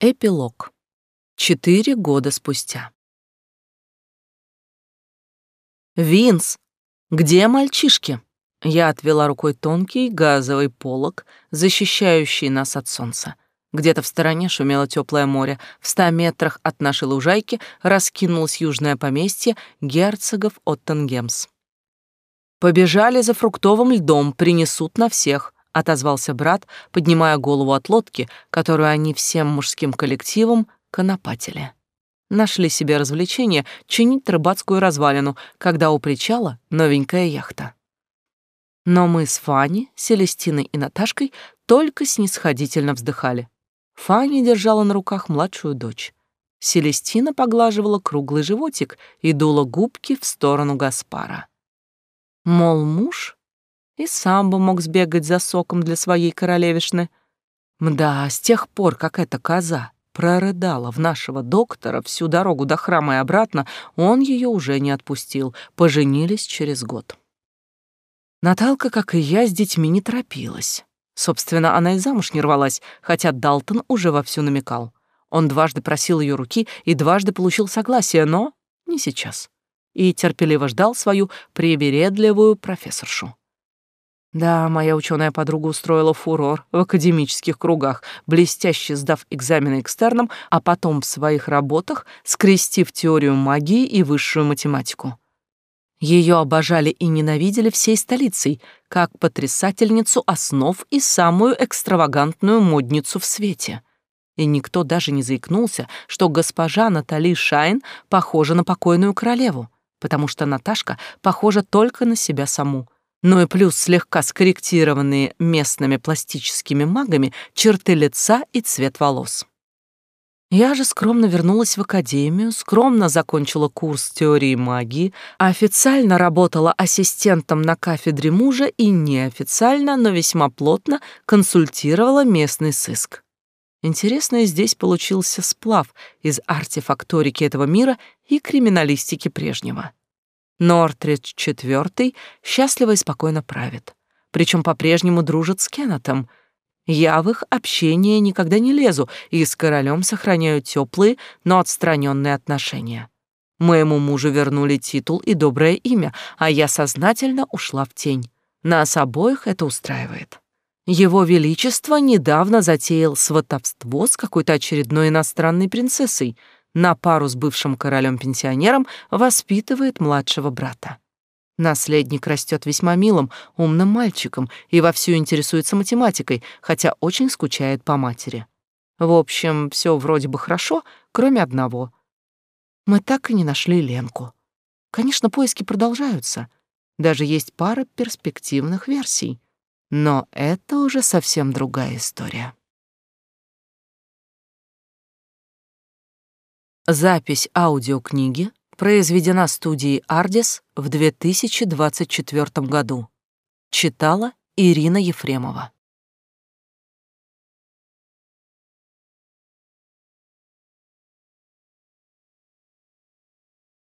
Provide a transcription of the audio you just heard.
Эпилог. Четыре года спустя. «Винс, где мальчишки?» Я отвела рукой тонкий газовый полог, защищающий нас от солнца. Где-то в стороне шумело теплое море. В ста метрах от нашей лужайки раскинулось южное поместье герцогов Оттенгемс. «Побежали за фруктовым льдом, принесут на всех отозвался брат, поднимая голову от лодки, которую они всем мужским коллективом конопатили. Нашли себе развлечение чинить рыбацкую развалину, когда у причала новенькая яхта. Но мы с Фанни, Селестиной и Наташкой только снисходительно вздыхали. Фанни держала на руках младшую дочь. Селестина поглаживала круглый животик и дула губки в сторону Гаспара. Мол, муж и сам бы мог сбегать за соком для своей королевишны. Мда, с тех пор, как эта коза прорыдала в нашего доктора всю дорогу до храма и обратно, он ее уже не отпустил. Поженились через год. Наталка, как и я, с детьми не торопилась. Собственно, она и замуж не рвалась, хотя Далтон уже вовсю намекал. Он дважды просил ее руки и дважды получил согласие, но не сейчас. И терпеливо ждал свою привередливую профессоршу. Да, моя ученая подруга устроила фурор в академических кругах, блестяще сдав экзамены экстерном, а потом в своих работах скрестив теорию магии и высшую математику. Ее обожали и ненавидели всей столицей, как потрясательницу основ и самую экстравагантную модницу в свете. И никто даже не заикнулся, что госпожа Натали Шайн похожа на покойную королеву, потому что Наташка похожа только на себя саму — ну и плюс слегка скорректированные местными пластическими магами черты лица и цвет волос. Я же скромно вернулась в академию, скромно закончила курс теории магии, официально работала ассистентом на кафедре мужа и неофициально, но весьма плотно консультировала местный сыск. Интересный здесь получился сплав из артефакторики этого мира и криминалистики прежнего. Нортридж IV счастливо и спокойно правит. Причем по-прежнему дружит с Кеннетом. Я в их общение никогда не лезу и с королем сохраняю теплые, но отстраненные отношения. Моему мужу вернули титул и доброе имя, а я сознательно ушла в тень. Нас обоих это устраивает. Его Величество недавно затеял сватовство с какой-то очередной иностранной принцессой — на пару с бывшим королем-пенсионером воспитывает младшего брата. Наследник растет весьма милым, умным мальчиком и вовсю интересуется математикой, хотя очень скучает по матери. В общем, все вроде бы хорошо, кроме одного. Мы так и не нашли Ленку. Конечно, поиски продолжаются. Даже есть пара перспективных версий. Но это уже совсем другая история. Запись аудиокниги произведена студией «Ардис» в 2024 году. Читала Ирина Ефремова.